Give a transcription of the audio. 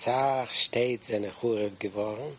Sach steht seine Chure geworden.